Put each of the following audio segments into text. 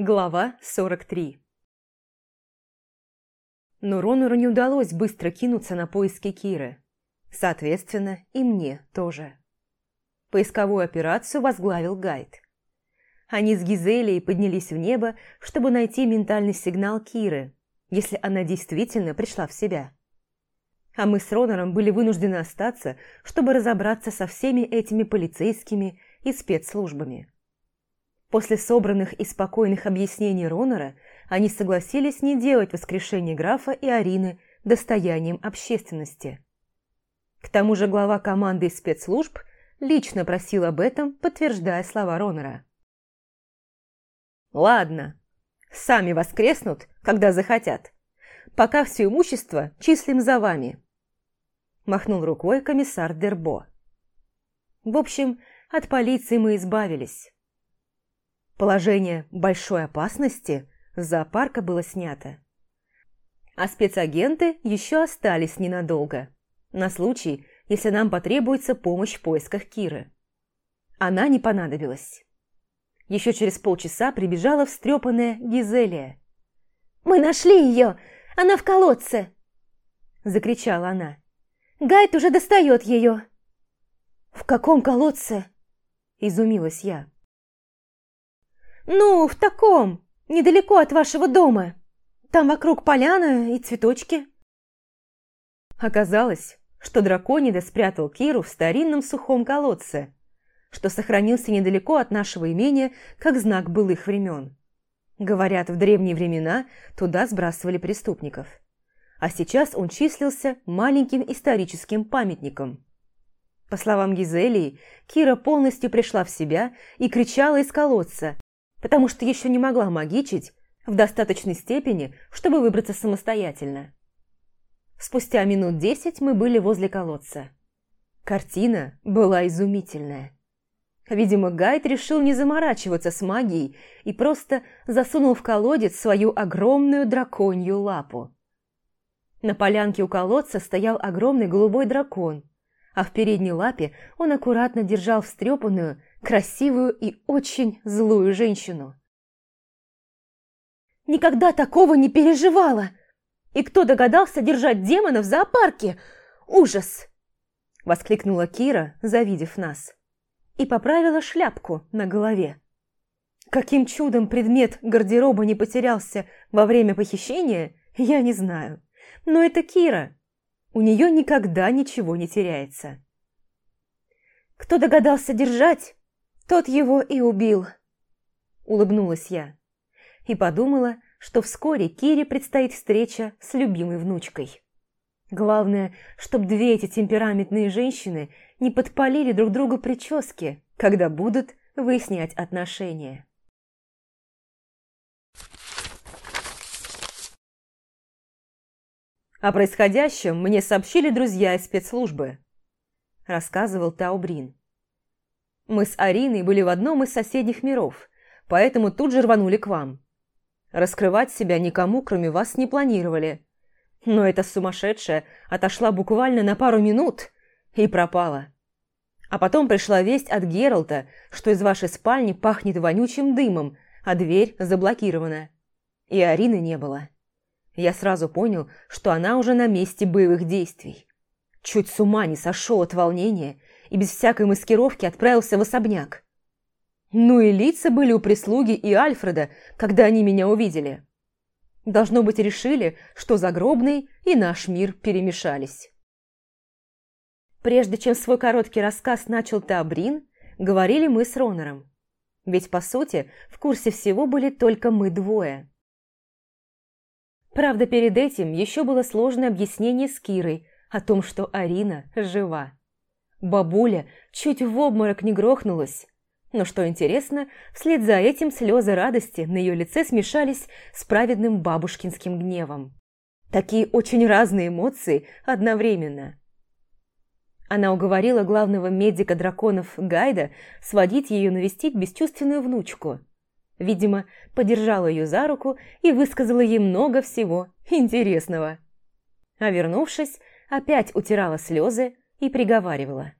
Глава 43 Но Ронору не удалось быстро кинуться на поиски Киры. Соответственно, и мне тоже. Поисковую операцию возглавил гайд. Они с Гизелией поднялись в небо, чтобы найти ментальный сигнал Киры, если она действительно пришла в себя. А мы с Ронором были вынуждены остаться, чтобы разобраться со всеми этими полицейскими и спецслужбами. После собранных и спокойных объяснений Ронора они согласились не делать воскрешение графа и Арины достоянием общественности. К тому же глава команды спецслужб лично просил об этом, подтверждая слова Ронора. «Ладно, сами воскреснут, когда захотят. Пока все имущество числим за вами», – махнул рукой комиссар Дербо. «В общем, от полиции мы избавились». Положение большой опасности зоопарка было снято. А спецагенты еще остались ненадолго, на случай, если нам потребуется помощь в поисках Киры. Она не понадобилась. Еще через полчаса прибежала встрепанная Гизелия. «Мы нашли ее! Она в колодце!» Закричала она. «Гайд уже достает ее!» «В каком колодце?» Изумилась я. Ну, в таком, недалеко от вашего дома. Там вокруг поляна и цветочки. Оказалось, что драконида спрятал Киру в старинном сухом колодце, что сохранился недалеко от нашего имения как знак былых времен. Говорят, в древние времена туда сбрасывали преступников. А сейчас он числился маленьким историческим памятником. По словам Гизелии, Кира полностью пришла в себя и кричала из колодца, потому что еще не могла магичить в достаточной степени, чтобы выбраться самостоятельно. Спустя минут десять мы были возле колодца. Картина была изумительная. Видимо, Гайд решил не заморачиваться с магией и просто засунул в колодец свою огромную драконью лапу. На полянке у колодца стоял огромный голубой дракон, а в передней лапе он аккуратно держал встрепанную, красивую и очень злую женщину. Никогда такого не переживала. И кто догадался держать демона в зоопарке? Ужас! Воскликнула Кира, завидев нас. И поправила шляпку на голове. Каким чудом предмет гардероба не потерялся во время похищения, я не знаю. Но это Кира. У нее никогда ничего не теряется. Кто догадался держать, тот его и убил!» Улыбнулась я и подумала, что вскоре Кире предстоит встреча с любимой внучкой. Главное, чтобы две эти темпераментные женщины не подпалили друг другу прически, когда будут выяснять отношения. О происходящем мне сообщили друзья из спецслужбы, рассказывал Таубрин. Мы с Ариной были в одном из соседних миров, поэтому тут же рванули к вам. Раскрывать себя никому, кроме вас, не планировали. Но эта сумасшедшая отошла буквально на пару минут и пропала. А потом пришла весть от Гералта, что из вашей спальни пахнет вонючим дымом, а дверь заблокирована. И Арины не было. Я сразу понял, что она уже на месте боевых действий. Чуть с ума не сошел от волнения и без всякой маскировки отправился в особняк. Ну и лица были у прислуги и Альфреда, когда они меня увидели. Должно быть, решили, что загробный и наш мир перемешались. Прежде чем свой короткий рассказ начал Табрин, говорили мы с Ронором. Ведь, по сути, в курсе всего были только мы двое. Правда, перед этим еще было сложное объяснение с Кирой о том, что Арина жива. Бабуля чуть в обморок не грохнулась. Но что интересно, вслед за этим слезы радости на ее лице смешались с праведным бабушкинским гневом. Такие очень разные эмоции одновременно. Она уговорила главного медика драконов Гайда сводить ее навестить бесчувственную внучку. Видимо, подержала ее за руку и высказала ей много всего интересного. А вернувшись, опять утирала слезы, и приговаривала.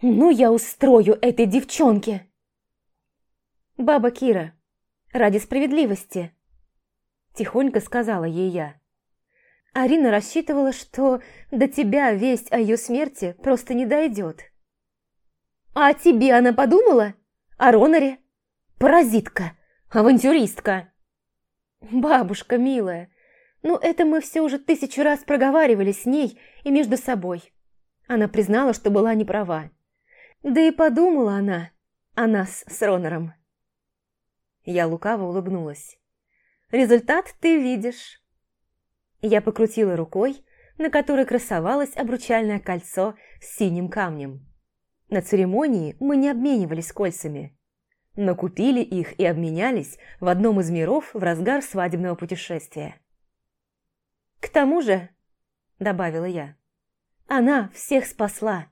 «Ну я устрою этой девчонке!» «Баба Кира, ради справедливости!» Тихонько сказала ей я. Арина рассчитывала, что до тебя весть о ее смерти просто не дойдет. «А о тебе она подумала? О Роноре Паразитка! Авантюристка!» «Бабушка милая, но это мы все уже тысячу раз проговаривали с ней и между собой. Она признала, что была не права. Да и подумала она о нас с Ронором. Я лукаво улыбнулась. Результат ты видишь. Я покрутила рукой, на которой красовалось обручальное кольцо с синим камнем. На церемонии мы не обменивались кольцами. Но купили их и обменялись в одном из миров в разгар свадебного путешествия. К тому же, — добавила я, — она всех спасла.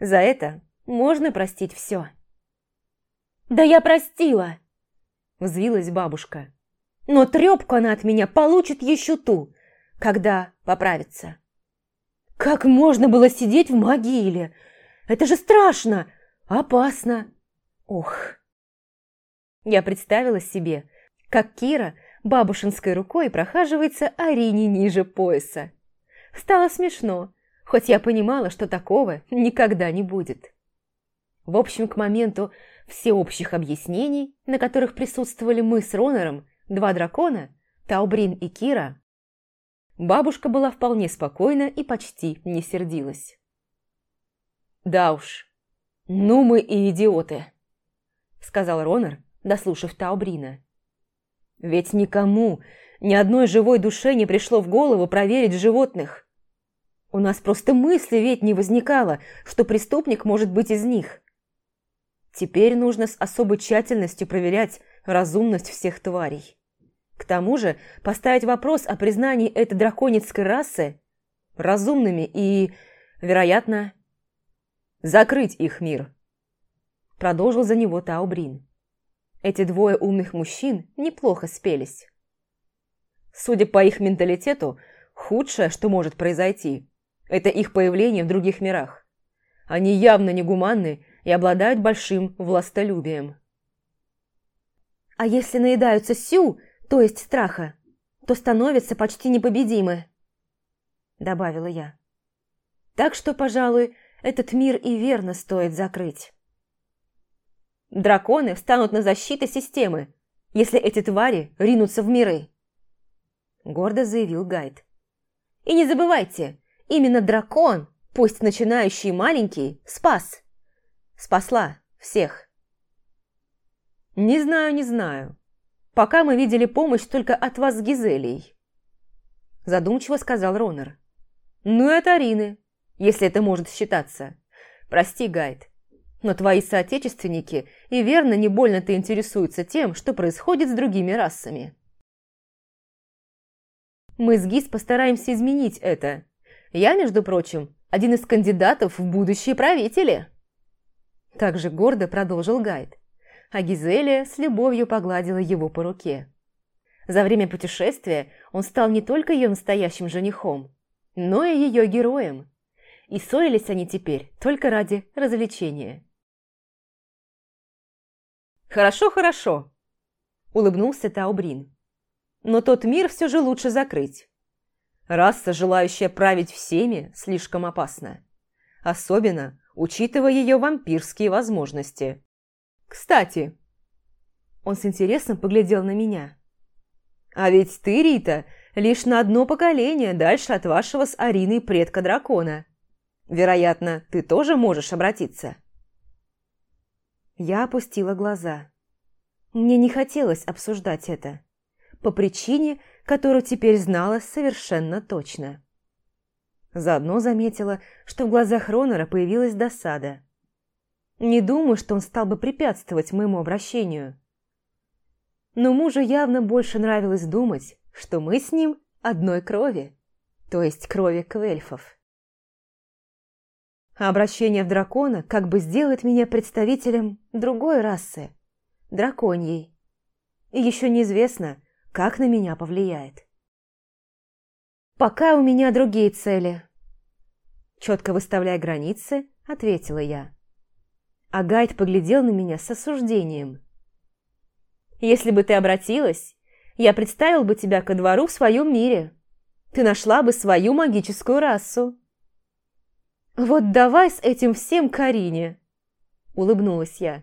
За это можно простить все. «Да я простила!» – взвилась бабушка. «Но трепку она от меня получит еще ту, когда поправится». «Как можно было сидеть в могиле? Это же страшно! Опасно! Ох!» Я представила себе, как Кира – Бабушинской рукой прохаживается Арине ниже пояса. Стало смешно, хоть я понимала, что такого никогда не будет. В общем, к моменту всеобщих объяснений, на которых присутствовали мы с Ронором, два дракона, Таубрин и Кира, бабушка была вполне спокойна и почти не сердилась. «Да уж, ну мы и идиоты», — сказал Ронор, дослушав Таубрина. Ведь никому, ни одной живой душе не пришло в голову проверить животных. У нас просто мысли ведь не возникало, что преступник может быть из них. Теперь нужно с особой тщательностью проверять разумность всех тварей. К тому же поставить вопрос о признании этой драконицкой расы разумными и, вероятно, закрыть их мир. Продолжил за него Таубрин. Эти двое умных мужчин неплохо спелись. Судя по их менталитету, худшее, что может произойти, это их появление в других мирах. Они явно негуманны и обладают большим властолюбием. А если наедаются сю, то есть страха, то становятся почти непобедимы, добавила я. Так что, пожалуй, этот мир и верно стоит закрыть. Драконы встанут на защиту системы, если эти твари ринутся в миры. Гордо заявил Гайд. И не забывайте, именно дракон, пусть начинающий маленький, спас. Спасла всех. Не знаю, не знаю. Пока мы видели помощь только от вас с Гизелей. Задумчиво сказал Ронер. Ну и от Арины, если это может считаться. Прости, Гайд, но твои соотечественники и верно не больно-то интересуются тем, что происходит с другими расами. Мы с ГИС постараемся изменить это. Я, между прочим, один из кандидатов в будущие правители. Также гордо продолжил гайд. А Гизелия с любовью погладила его по руке. За время путешествия он стал не только ее настоящим женихом, но и ее героем. И ссорились они теперь только ради развлечения. «Хорошо, хорошо», – улыбнулся Таубрин. «Но тот мир все же лучше закрыть. Раса, желающая править всеми, слишком опасна. Особенно, учитывая ее вампирские возможности. Кстати...» Он с интересом поглядел на меня. «А ведь ты, Рита, лишь на одно поколение дальше от вашего с Ариной предка дракона. Вероятно, ты тоже можешь обратиться». Я опустила глаза. Мне не хотелось обсуждать это, по причине, которую теперь знала совершенно точно. Заодно заметила, что в глазах Ронора появилась досада. Не думаю, что он стал бы препятствовать моему обращению. Но мужу явно больше нравилось думать, что мы с ним одной крови, то есть крови квельфов. Обращение в дракона как бы сделает меня представителем другой расы, драконьей. И еще неизвестно, как на меня повлияет. «Пока у меня другие цели», – четко выставляя границы, ответила я. А гайд поглядел на меня с осуждением. «Если бы ты обратилась, я представил бы тебя ко двору в своем мире. Ты нашла бы свою магическую расу». «Вот давай с этим всем Карине!» – улыбнулась я.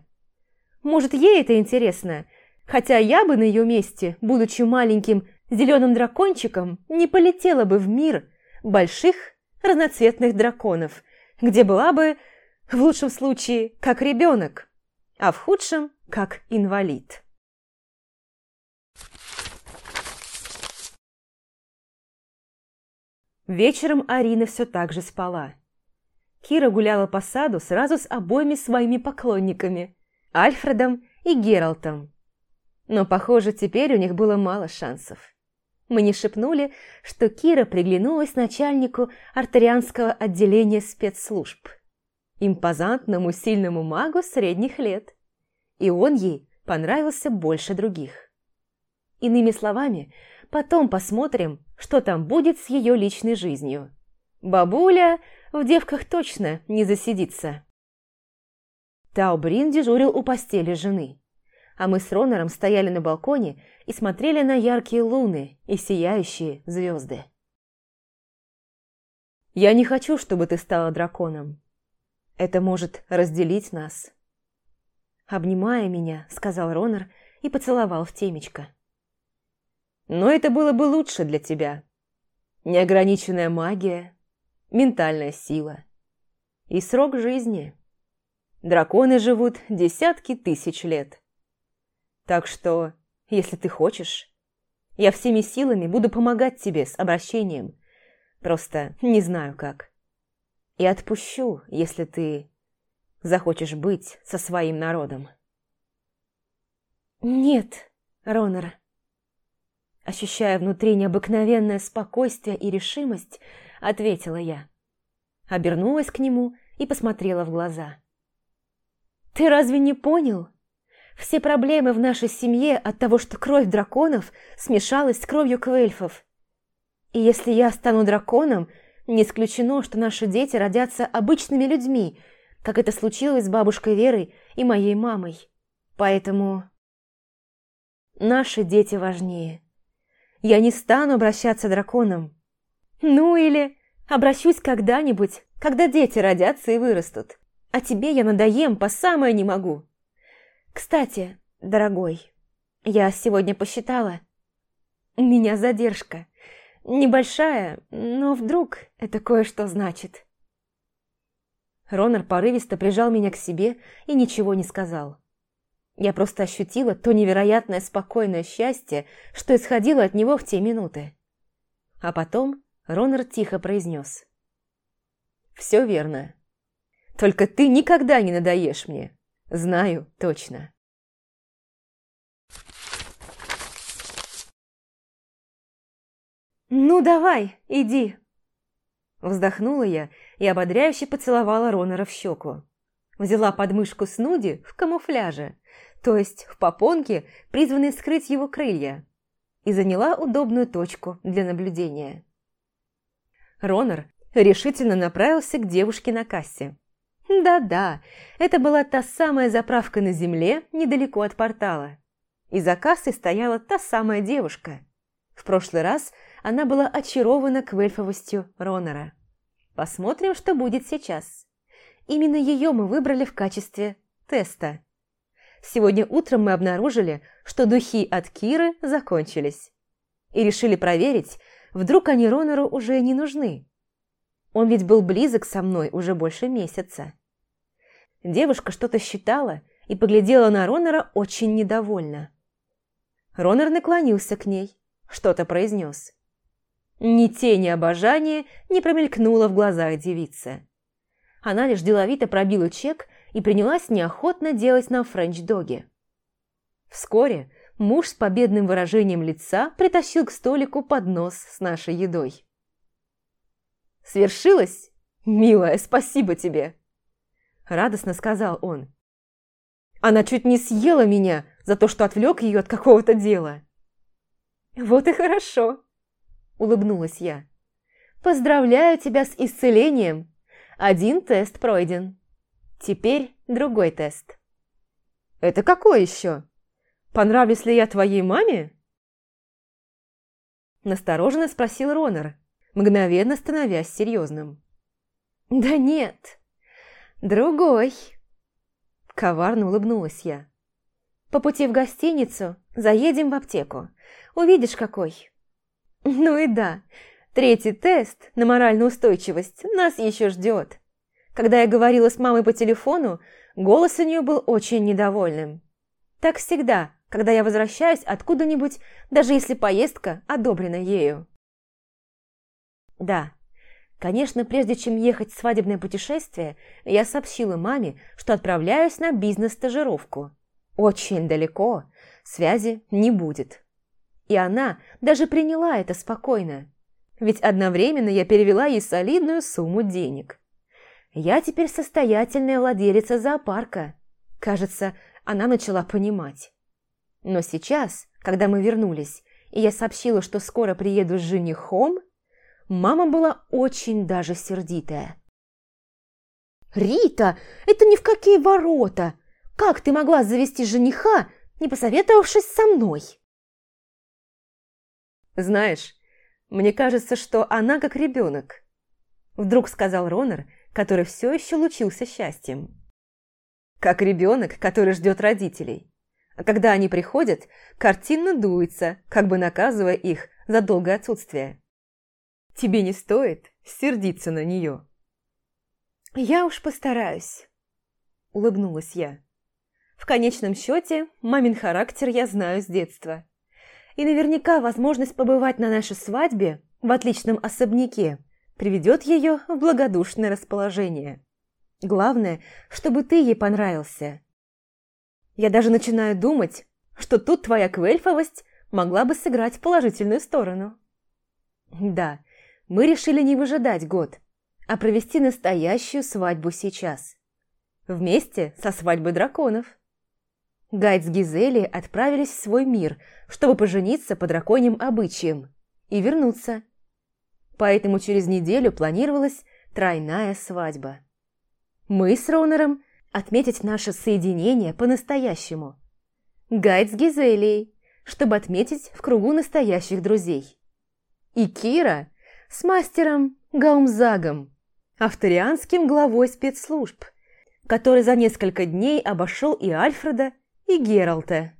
«Может, ей это интересно, хотя я бы на ее месте, будучи маленьким зеленым дракончиком, не полетела бы в мир больших разноцветных драконов, где была бы, в лучшем случае, как ребенок, а в худшем – как инвалид». Вечером Арина все так же спала. Кира гуляла по саду сразу с обоими своими поклонниками – Альфредом и Гералтом. Но, похоже, теперь у них было мало шансов. Мне шепнули, что Кира приглянулась начальнику артерианского отделения спецслужб, импозантному сильному магу средних лет, и он ей понравился больше других. Иными словами, потом посмотрим, что там будет с ее личной жизнью. Бабуля в девках точно не засидится. Таубрин дежурил у постели жены. А мы с Ронором стояли на балконе и смотрели на яркие луны и сияющие звезды. «Я не хочу, чтобы ты стала драконом. Это может разделить нас». Обнимая меня, сказал Ронор и поцеловал в темечко. «Но это было бы лучше для тебя. Неограниченная магия, ментальная сила. И срок жизни. Драконы живут десятки тысяч лет. Так что, если ты хочешь, я всеми силами буду помогать тебе с обращением. Просто не знаю как. И отпущу, если ты захочешь быть со своим народом. Нет, Ронар, Ощущая внутри необыкновенное спокойствие и решимость, ответила я. Обернулась к нему и посмотрела в глаза. «Ты разве не понял? Все проблемы в нашей семье от того, что кровь драконов смешалась с кровью квельфов. И если я стану драконом, не исключено, что наши дети родятся обычными людьми, как это случилось с бабушкой Верой и моей мамой. Поэтому наши дети важнее. Я не стану обращаться драконом. Ну или обращусь когда-нибудь, когда дети родятся и вырастут. А тебе я надоем по самое не могу. Кстати, дорогой, я сегодня посчитала. У меня задержка. Небольшая, но вдруг это кое-что значит. Ронар порывисто прижал меня к себе и ничего не сказал. Я просто ощутила то невероятное спокойное счастье, что исходило от него в те минуты. А потом Ронард тихо произнес. «Все верно. Только ты никогда не надоешь мне. Знаю точно». «Ну давай, иди!» Вздохнула я и ободряюще поцеловала Ронора в щеку. Взяла подмышку Снуди в камуфляже, то есть в попонке, призванной скрыть его крылья, и заняла удобную точку для наблюдения. Ронор решительно направился к девушке на кассе. Да-да, это была та самая заправка на земле недалеко от портала. И за кассой стояла та самая девушка. В прошлый раз она была очарована квельфовостью Ронора. Посмотрим, что будет сейчас. Именно ее мы выбрали в качестве теста. Сегодня утром мы обнаружили, что духи от Киры закончились. И решили проверить, Вдруг они Ронору уже не нужны. Он ведь был близок со мной уже больше месяца. Девушка что-то считала и поглядела на Ронора очень недовольно. Ронор наклонился к ней, что-то произнес. Ни тени обожания не промелькнуло в глазах девицы. Она лишь деловито пробила чек и принялась неохотно делать на френч-доге. Вскоре муж с победным выражением лица притащил к столику поднос с нашей едой. «Свершилось? Милая, спасибо тебе!» Радостно сказал он. «Она чуть не съела меня за то, что отвлек ее от какого-то дела». «Вот и хорошо!» – улыбнулась я. «Поздравляю тебя с исцелением! Один тест пройден. Теперь другой тест». «Это какой еще?» Понравились ли я твоей маме?» Настороженно спросил Ронер, мгновенно становясь серьезным. «Да нет, другой!» Коварно улыбнулась я. «По пути в гостиницу заедем в аптеку. Увидишь, какой!» «Ну и да, третий тест на моральную устойчивость нас еще ждет!» Когда я говорила с мамой по телефону, голос у нее был очень недовольным. Так всегда, когда я возвращаюсь откуда-нибудь, даже если поездка одобрена ею. Да, конечно, прежде чем ехать в свадебное путешествие, я сообщила маме, что отправляюсь на бизнес-стажировку. Очень далеко, связи не будет. И она даже приняла это спокойно. Ведь одновременно я перевела ей солидную сумму денег. Я теперь состоятельная владелица зоопарка. Кажется, она начала понимать. Но сейчас, когда мы вернулись, и я сообщила, что скоро приеду с женихом, мама была очень даже сердитая. «Рита, это ни в какие ворота! Как ты могла завести жениха, не посоветовавшись со мной?» «Знаешь, мне кажется, что она как ребенок», – вдруг сказал Ронер, который все еще лучился счастьем. «Как ребенок, который ждет родителей. Когда они приходят, картинно дуется, как бы наказывая их за долгое отсутствие. Тебе не стоит сердиться на нее. «Я уж постараюсь», – улыбнулась я. В конечном счете, мамин характер я знаю с детства. И наверняка возможность побывать на нашей свадьбе в отличном особняке приведет ее в благодушное расположение. Главное, чтобы ты ей понравился – я даже начинаю думать, что тут твоя квельфовость могла бы сыграть положительную сторону. Да, мы решили не выжидать год, а провести настоящую свадьбу сейчас. Вместе со свадьбой драконов. Гайд с Гизели отправились в свой мир, чтобы пожениться по драконьим обычаям и вернуться. Поэтому через неделю планировалась тройная свадьба. Мы с Ронером – отметить наше соединение по-настоящему. Гайд с Гизелей, чтобы отметить в кругу настоящих друзей. И Кира с мастером Гаумзагом, авторианским главой спецслужб, который за несколько дней обошел и Альфреда, и Гералта.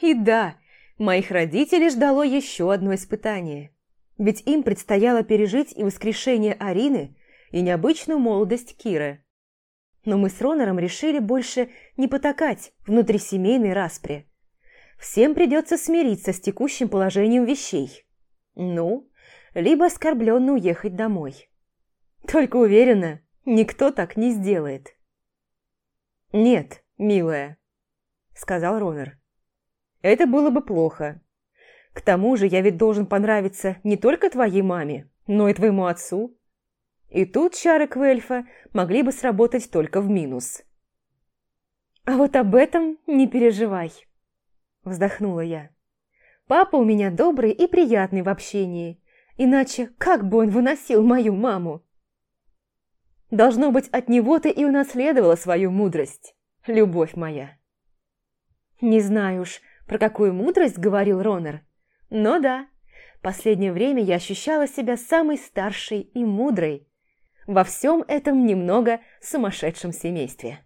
И да, моих родителей ждало еще одно испытание. Ведь им предстояло пережить и воскрешение Арины, и необычную молодость Киры – но мы с Ронором решили больше не потакать внутрисемейной распре. Всем придется смириться с текущим положением вещей. Ну, либо оскорбленно уехать домой. Только уверена, никто так не сделает. «Нет, милая», — сказал Ронер. «Это было бы плохо. К тому же я ведь должен понравиться не только твоей маме, но и твоему отцу. И тут чары Квельфа могли бы сработать только в минус. «А вот об этом не переживай», – вздохнула я. «Папа у меня добрый и приятный в общении, иначе как бы он выносил мою маму?» «Должно быть, от него ты и унаследовала свою мудрость, любовь моя». «Не знаю уж, про какую мудрость говорил Ронер, но да, последнее время я ощущала себя самой старшей и мудрой, во всем этом немного сумасшедшем семействе.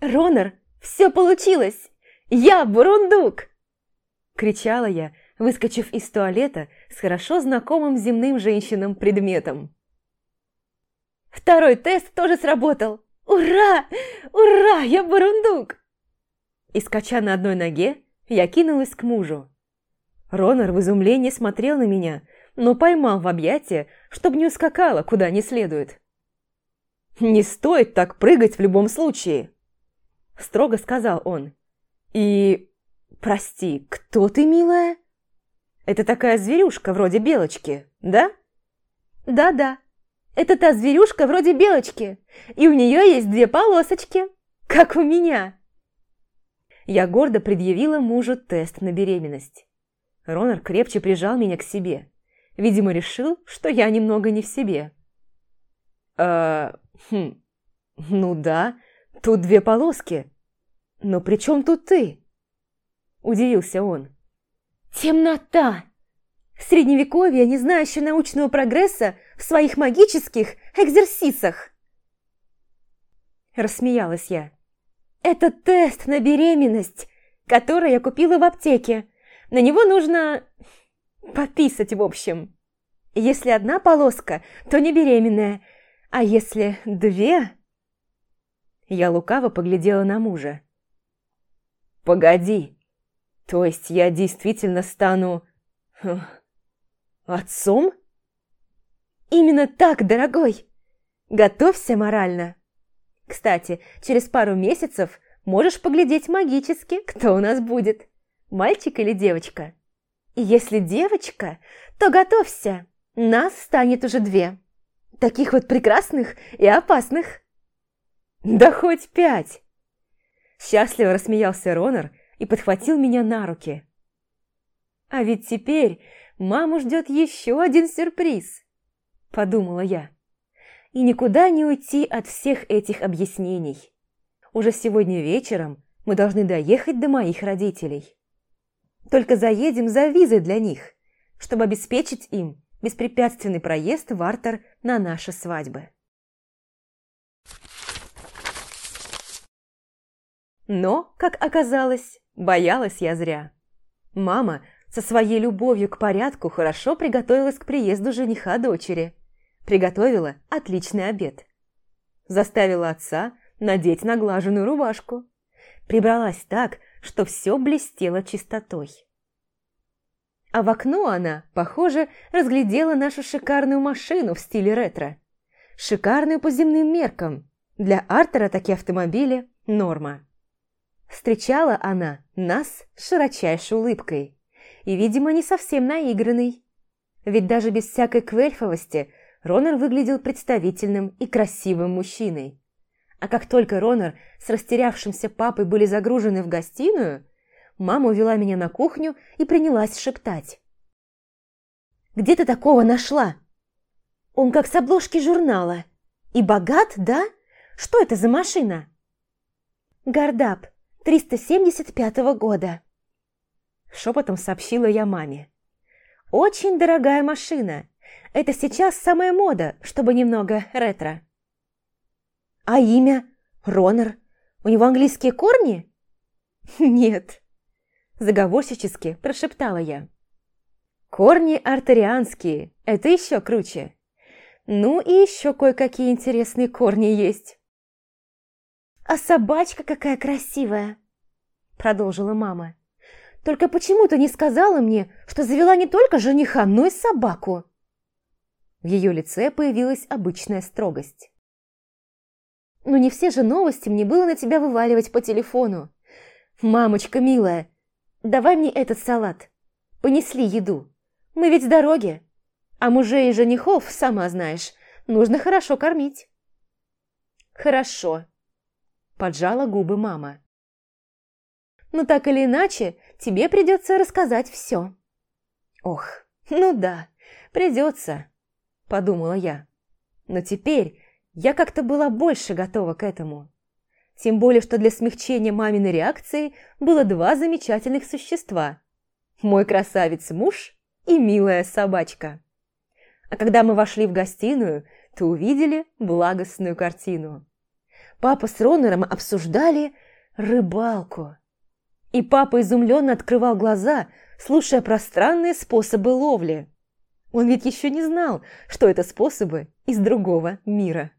«Ронор, все получилось! Я бурундук!» Кричала я, выскочив из туалета с хорошо знакомым земным женщинам предметом. «Второй тест тоже сработал! Ура! Ура! Я бурундук!» И скача на одной ноге, я кинулась к мужу. Ронар в изумлении смотрел на меня, но поймал в объятия, чтобы не ускакала куда не следует. «Не стоит так прыгать в любом случае!» Строго сказал он. «И... прости, кто ты, милая?» «Это такая зверюшка вроде белочки, да?» «Да-да, это та зверюшка вроде белочки, и у нее есть две полосочки, как у меня!» Я гордо предъявила мужу тест на беременность. Ронар крепче прижал меня к себе. Видимо, решил, что я немного не в себе. «Э, хм, ну да, тут две полоски. Но при чем тут ты?» Удивился он. «Темнота! Средневековье, не знающее научного прогресса в своих магических экзерсисах!» Рассмеялась я. «Это тест на беременность, который я купила в аптеке» На него нужно пописать, в общем. Если одна полоска, то не беременная, а если две... Я лукаво поглядела на мужа. «Погоди, то есть я действительно стану... Э, отцом?» «Именно так, дорогой! Готовься морально! Кстати, через пару месяцев можешь поглядеть магически, кто у нас будет!» мальчик или девочка. И Если девочка, то готовься, нас станет уже две. Таких вот прекрасных и опасных. Да хоть пять. Счастливо рассмеялся Ронор и подхватил меня на руки. А ведь теперь маму ждет еще один сюрприз, подумала я. И никуда не уйти от всех этих объяснений. Уже сегодня вечером мы должны доехать до моих родителей. Только заедем за визой для них, чтобы обеспечить им беспрепятственный проезд в Артер на наши свадьбы. Но, как оказалось, боялась я зря. Мама со своей любовью к порядку хорошо приготовилась к приезду жениха дочери. Приготовила отличный обед. Заставила отца надеть наглаженную рубашку. Прибралась так, что все блестело чистотой. А в окно она, похоже, разглядела нашу шикарную машину в стиле ретро. Шикарную по земным меркам. Для Артера такие автомобили – норма. Встречала она нас широчайшей улыбкой. И, видимо, не совсем наигранной. Ведь даже без всякой квельфовости Ронер выглядел представительным и красивым мужчиной. А как только Ронар с растерявшимся папой были загружены в гостиную, мама увела меня на кухню и принялась шептать. «Где ты такого нашла? Он как с обложки журнала. И богат, да? Что это за машина?» «Гардап, 375 года», – шепотом сообщила я маме. «Очень дорогая машина. Это сейчас самая мода, чтобы немного ретро». А имя? Ронер? У него английские корни? Нет. Заговорщически прошептала я. Корни артерианские. Это еще круче. Ну и еще кое-какие интересные корни есть. А собачка какая красивая, продолжила мама. Только почему ты не сказала мне, что завела не только жениха, но и собаку? В ее лице появилась обычная строгость. Но не все же новости мне было на тебя вываливать по телефону. Мамочка милая, давай мне этот салат. Понесли еду. Мы ведь в дороге. А мужей и женихов, сама знаешь, нужно хорошо кормить. Хорошо. Поджала губы мама. Но так или иначе, тебе придется рассказать все. Ох, ну да, придется, подумала я. Но теперь я как-то была больше готова к этому. Тем более, что для смягчения маминой реакции было два замечательных существа. Мой красавец-муж и милая собачка. А когда мы вошли в гостиную, то увидели благостную картину. Папа с Ронором обсуждали рыбалку. И папа изумленно открывал глаза, слушая про странные способы ловли. Он ведь еще не знал, что это способы из другого мира.